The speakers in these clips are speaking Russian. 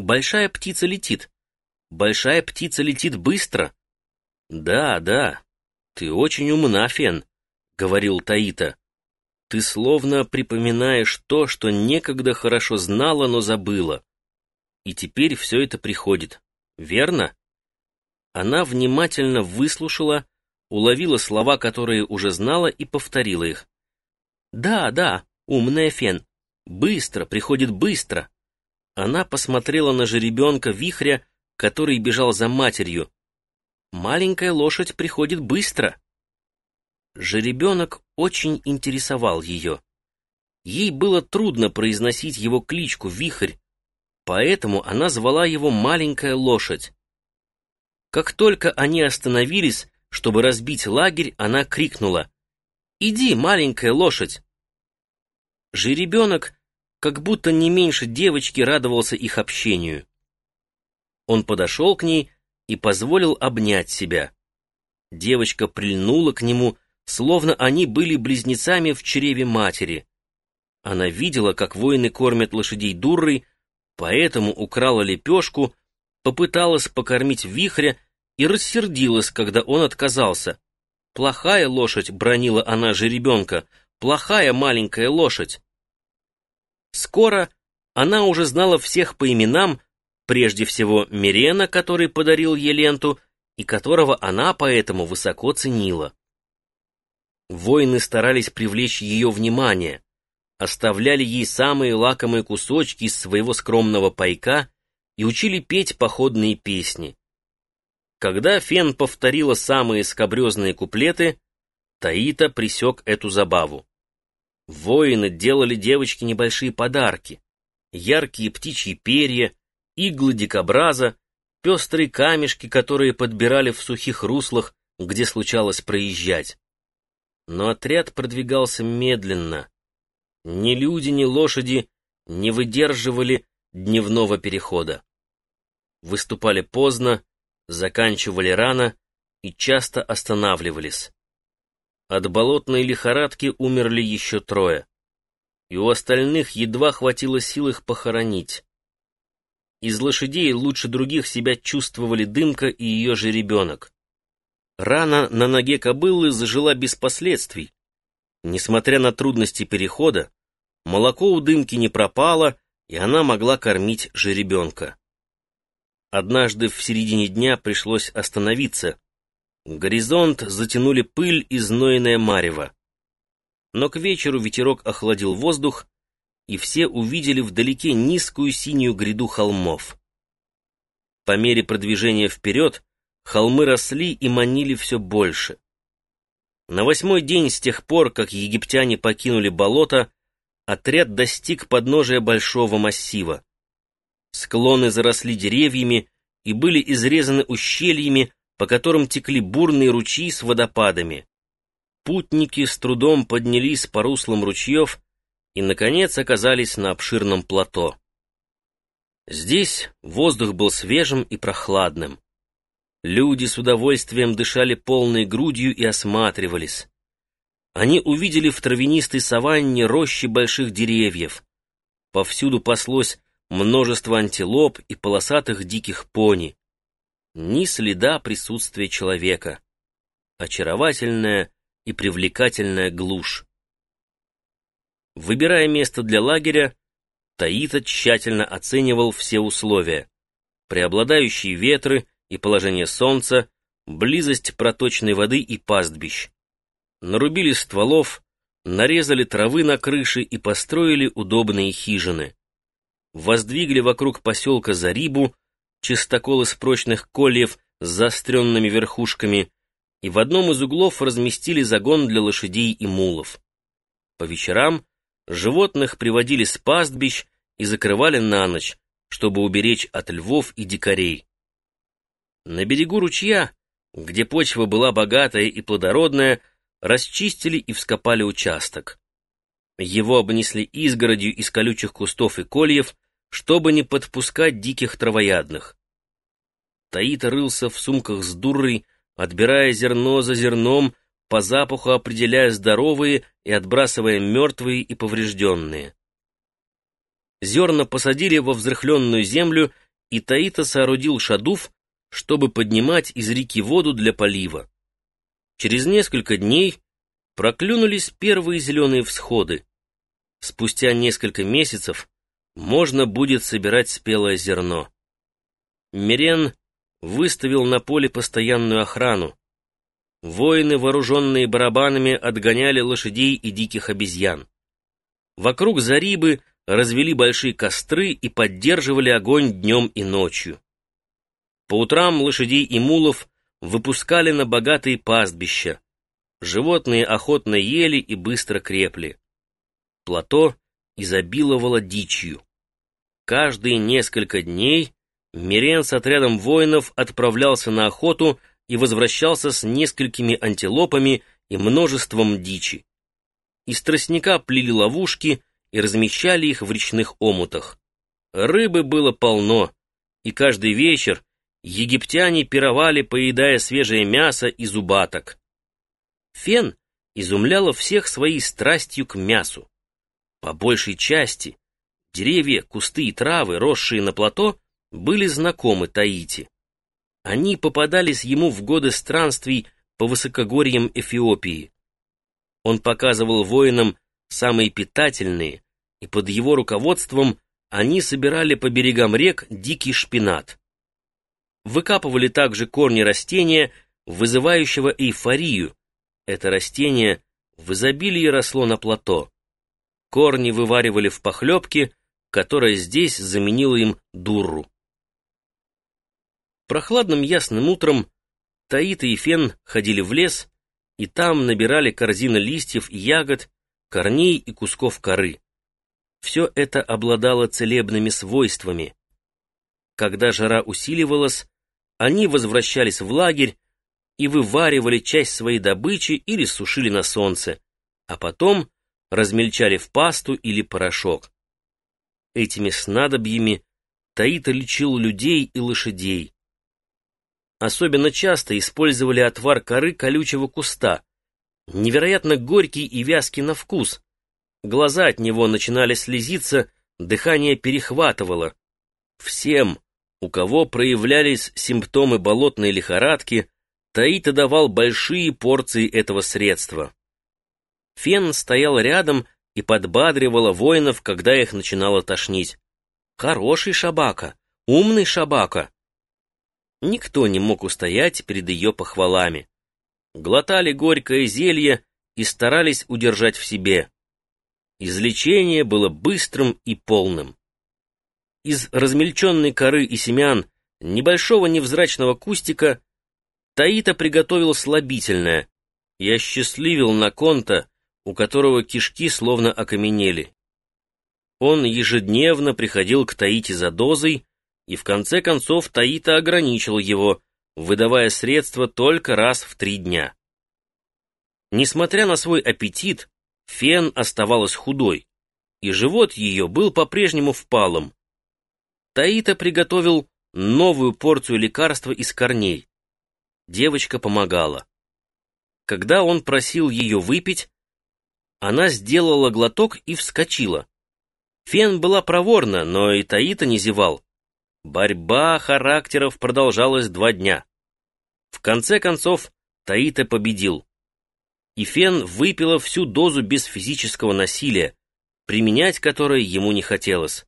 большая птица летит. Большая птица летит быстро. Да, да, ты очень умна, Фен, говорил Таита. Ты словно припоминаешь то, что некогда хорошо знала, но забыла. И теперь все это приходит. Верно? Она внимательно выслушала, уловила слова, которые уже знала, и повторила их. «Да, да, умная Фен. Быстро, приходит быстро». Она посмотрела на жеребенка вихря, который бежал за матерью. «Маленькая лошадь приходит быстро». Жеребенок очень интересовал ее. Ей было трудно произносить его кличку Вихрь, поэтому она звала его «маленькая лошадь». Как только они остановились, чтобы разбить лагерь, она крикнула «Иди, маленькая лошадь!» Жеребенок как будто не меньше девочки радовался их общению. Он подошел к ней и позволил обнять себя. Девочка прильнула к нему, словно они были близнецами в чреве матери. Она видела, как воины кормят лошадей дуррой, поэтому украла лепешку, попыталась покормить вихря и рассердилась, когда он отказался. «Плохая лошадь», — бронила она же ребенка, — «плохая маленькая лошадь». Скоро она уже знала всех по именам, прежде всего Мирена, который подарил ей ленту, и которого она поэтому высоко ценила. Воины старались привлечь ее внимание, оставляли ей самые лакомые кусочки из своего скромного пайка и учили петь походные песни. Когда Фен повторила самые скобрезные куплеты, Таита присек эту забаву. Воины делали девочке небольшие подарки. Яркие птичьи перья, иглы дикобраза, пестрые камешки, которые подбирали в сухих руслах, где случалось проезжать. Но отряд продвигался медленно. Ни люди, ни лошади не выдерживали дневного перехода. Выступали поздно, заканчивали рано и часто останавливались. От болотной лихорадки умерли еще трое, и у остальных едва хватило сил их похоронить. Из лошадей лучше других себя чувствовали Дымка и ее же ребенок. Рана на ноге кобылы зажила без последствий. Несмотря на трудности перехода, молоко у дымки не пропало, и она могла кормить жеребенка. Однажды в середине дня пришлось остановиться. Горизонт затянули пыль и знойное марево. Но к вечеру ветерок охладил воздух, и все увидели вдалеке низкую синюю гряду холмов. По мере продвижения вперед холмы росли и манили все больше. На восьмой день с тех пор, как египтяне покинули болото, отряд достиг подножия большого массива. Склоны заросли деревьями и были изрезаны ущельями, по которым текли бурные ручьи с водопадами. Путники с трудом поднялись по руслам ручьев и, наконец, оказались на обширном плато. Здесь воздух был свежим и прохладным. Люди с удовольствием дышали полной грудью и осматривались. Они увидели в травянистой саванне рощи больших деревьев. Повсюду паслось множество антилоп и полосатых диких пони. Ни следа присутствия человека. Очаровательная и привлекательная глушь. Выбирая место для лагеря, Таита тщательно оценивал все условия. Преобладающие ветры — и положение солнца, близость проточной воды и пастбищ. Нарубили стволов, нарезали травы на крыше и построили удобные хижины. Воздвигли вокруг поселка Зарибу, чистокол из прочных кольев с заостренными верхушками, и в одном из углов разместили загон для лошадей и мулов. По вечерам животных приводили с пастбищ и закрывали на ночь, чтобы уберечь от львов и дикарей. На берегу ручья, где почва была богатая и плодородная, расчистили и вскопали участок. Его обнесли изгородью из колючих кустов и кольев, чтобы не подпускать диких травоядных. Таит рылся в сумках с дурой, отбирая зерно за зерном, по запаху определяя здоровые и отбрасывая мертвые и поврежденные. Зерна посадили во взрыхленную землю и Таита соорудил шадуф, чтобы поднимать из реки воду для полива. Через несколько дней проклюнулись первые зеленые всходы. Спустя несколько месяцев можно будет собирать спелое зерно. Мирен выставил на поле постоянную охрану. Воины, вооруженные барабанами, отгоняли лошадей и диких обезьян. Вокруг Зарибы развели большие костры и поддерживали огонь днем и ночью. По утрам лошадей и мулов выпускали на богатые пастбища. Животные охотно ели и быстро крепли. Плато изобиловало дичью. Каждые несколько дней Мирен с отрядом воинов отправлялся на охоту и возвращался с несколькими антилопами и множеством дичи. Из тростника плели ловушки и размещали их в речных омутах. Рыбы было полно, и каждый вечер египтяне пировали, поедая свежее мясо и зубаток. Фен изумляла всех своей страстью к мясу. По большей части деревья, кусты и травы, росшие на плато, были знакомы Таити. Они попадались ему в годы странствий по высокогорьям Эфиопии. Он показывал воинам самые питательные, и под его руководством они собирали по берегам рек дикий шпинат. Выкапывали также корни растения, вызывающего эйфорию. Это растение в изобилии росло на плато. Корни вываривали в похлебке, которая здесь заменила им дурру. Прохладным ясным утром Таита и Фен ходили в лес, и там набирали корзины листьев и ягод, корней и кусков коры. Все это обладало целебными свойствами. Когда жара усиливалась, они возвращались в лагерь и вываривали часть своей добычи или сушили на солнце, а потом размельчали в пасту или порошок. Этими снадобьями Таита лечил людей и лошадей. Особенно часто использовали отвар коры колючего куста, невероятно горький и вязкий на вкус. Глаза от него начинали слезиться, дыхание перехватывало. Всем, у кого проявлялись симптомы болотной лихорадки, Таита давал большие порции этого средства. Фен стоял рядом и подбадривала воинов, когда их начинало тошнить. «Хороший шабака! Умный шабака!» Никто не мог устоять перед ее похвалами. Глотали горькое зелье и старались удержать в себе. Излечение было быстрым и полным. Из размельченной коры и семян небольшого невзрачного кустика Таита приготовил слабительное и осчастливил Наконта, у которого кишки словно окаменели. Он ежедневно приходил к Таите за дозой, и в конце концов Таита ограничил его, выдавая средства только раз в три дня. Несмотря на свой аппетит, Фен оставалась худой, и живот ее был по-прежнему впалым. Таита приготовил новую порцию лекарства из корней. Девочка помогала. Когда он просил ее выпить, она сделала глоток и вскочила. Фен была проворна, но и Таита не зевал. Борьба характеров продолжалась два дня. В конце концов, Таита победил. И Фен выпила всю дозу без физического насилия, применять которое ему не хотелось.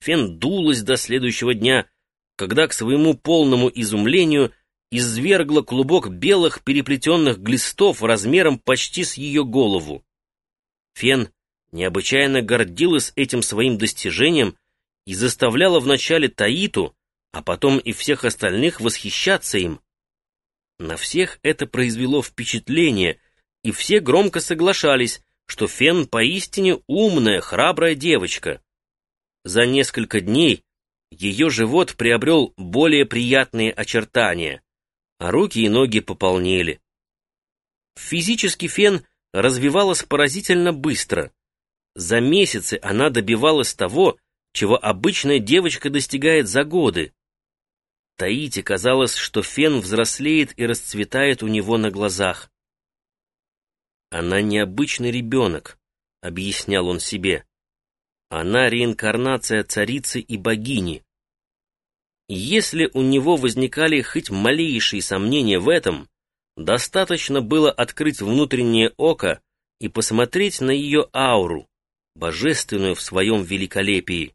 Фен дулась до следующего дня, когда, к своему полному изумлению, извергла клубок белых переплетенных глистов размером почти с ее голову. Фен необычайно гордилась этим своим достижением и заставляла вначале Таиту, а потом и всех остальных восхищаться им. На всех это произвело впечатление, и все громко соглашались, что Фен поистине умная, храбрая девочка. За несколько дней ее живот приобрел более приятные очертания, а руки и ноги пополнели. Физически Фен развивалась поразительно быстро. За месяцы она добивалась того, чего обычная девочка достигает за годы. Таите казалось, что фен взрослеет и расцветает у него на глазах. «Она необычный ребенок», — объяснял он себе. «Она реинкарнация царицы и богини». Если у него возникали хоть малейшие сомнения в этом, достаточно было открыть внутреннее око и посмотреть на ее ауру, божественную в своем великолепии.